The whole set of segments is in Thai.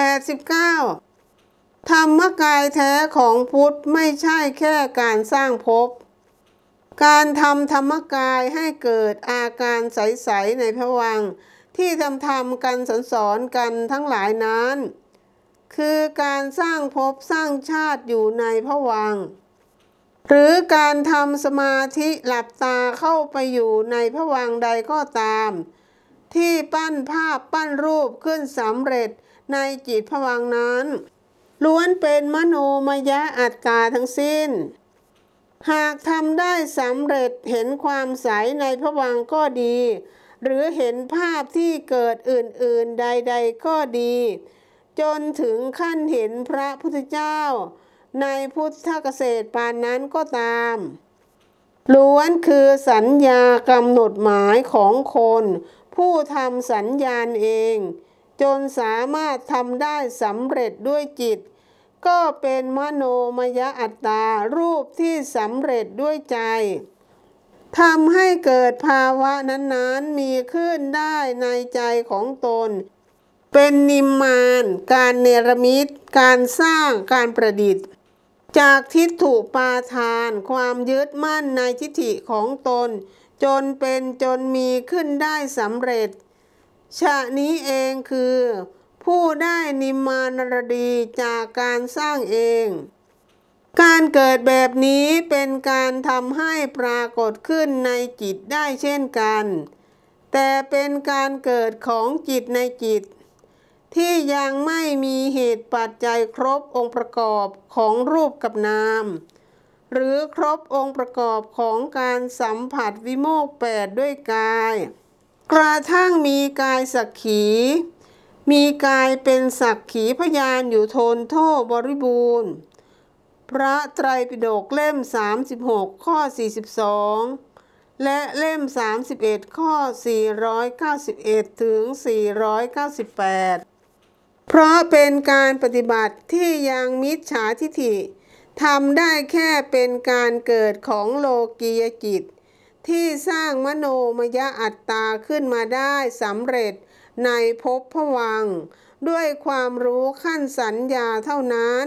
89 ธรรมกายแท้ของพุทธไม่ใช่แค่การสร้างภพ การทำธรรมกายให้เกิดอาการใส ๆ ในพวัง ที่ทำทำกันสอนสอนกันทั้งหลายนั้น คือการสร้างภพสร้างชาติอยู่ในพวัง หรือการทำสมาธิหลับตาเข้าไปอยู่ในพวังใดก็ตาม ที่ปั้นภาพปั้นรูปขึ้นสำเร็จในจิตพวังนั้น ล้วนเป็นมโนมยะอัตตาทั้งสิ้น หากทำได้สำเร็จเห็นความใสในพระวังก็ดี หรือเห็นภาพที่เกิดอื่นๆใด ๆ ก็ดี จนถึงขั้นเห็นพระพุทธเจ้า ในพุทธเกษตรปานนั้นก็ตามล้วนคือสัญญากำหนดหมายของคน ผู้ทำสัญญาณเอง จนสามารถทำได้สำเร็จด้วยจิต ก็เป็นมโนมยอัตตารูปที่สำเร็จด้วยใจทำให้เกิดภาวะนั้นๆมีขึ้นได้ในใจของตน เป็นนิมมานการเนรมิต การสร้างการประดิษฐ์ จากทิฏฐุปาทาน ความยึดมั่นในทิฏฐิของตน จนเป็นจนมีขึ้นได้สำเร็จ ชะนี้เองคือ ผู้ได้นิมานรดีจากการสร้างเอง การเกิดแบบนี้เป็นการทำให้ปรากฏขึ้นในจิตได้เช่นกัน แต่เป็นการเกิดของจิตในจิต ที่ยังไม่มีเหตุปัจจัยครบองค์ประกอบของรูปกับนาม หรือครบองค์ประกอบของการสัมผัสวิโมกข์แปดด้วยกาย กระทั่งมีกายสักขี มีกายเป็นสักขีพยานอยู่ทนโทษบริบูรณ์ พระไตรปิฎกเล่ม 36 ข้อ 42 และเล่ม 31 ข้อ 491 ถึง 498 เพราะเป็นการปฏิบัติที่ยังมิจฉาทิฐิ ทำได้แค่เป็นการเกิดของโลกียจิต ที่สร้างมโนมยอัตตาขึ้นมาได้สำเร็จในภพพวัง ด้วยความรู้ขั้นสัญญาเท่านั้น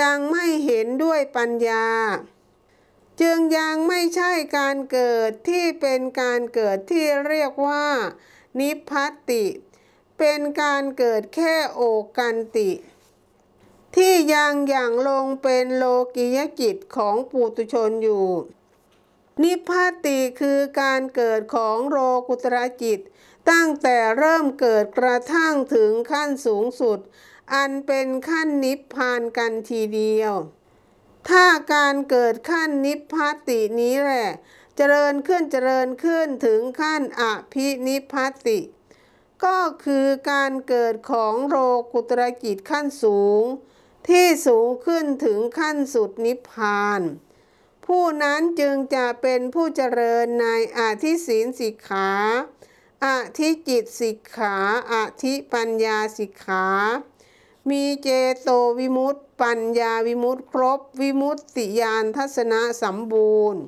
ยังไม่เห็นด้วยปัญญา จึงยังไม่ใช่การเกิดที่เป็นการเกิดที่เรียกว่า นิพพัตติเป็นการเกิดแค่โอกันติ ที่ยังอย่างลงเป็นโลกิยจิตของปุตุชนอยู่ นิพพาติคือการเกิดของโลกุตรจิต ตั้งแต่เริ่มเกิดกระทั่งถึงขั้นสูงสุด อันเป็นขั้นนิพพานกันทีเดียว ถ้าการเกิดขั้นนิพพาตินี้แหละเจริญขึ้นเจริญขึ้นถึงขั้นอภินิพพติ ก็คือการเกิดของโลกุตรจิตขั้นสูง ที่สูงขึ้นถึงขั้นสุดนิพพาน ผู้นั้นจึงจะเป็นผู้เจริญในอาทิศีลสิกขาอาทิจิตสิกขาอาทิปัญญาสิกขา มีเจโตวิมุตติ ปัญญาวิมุตติครบ วิมุตติยานทัศนะสมบูรณ์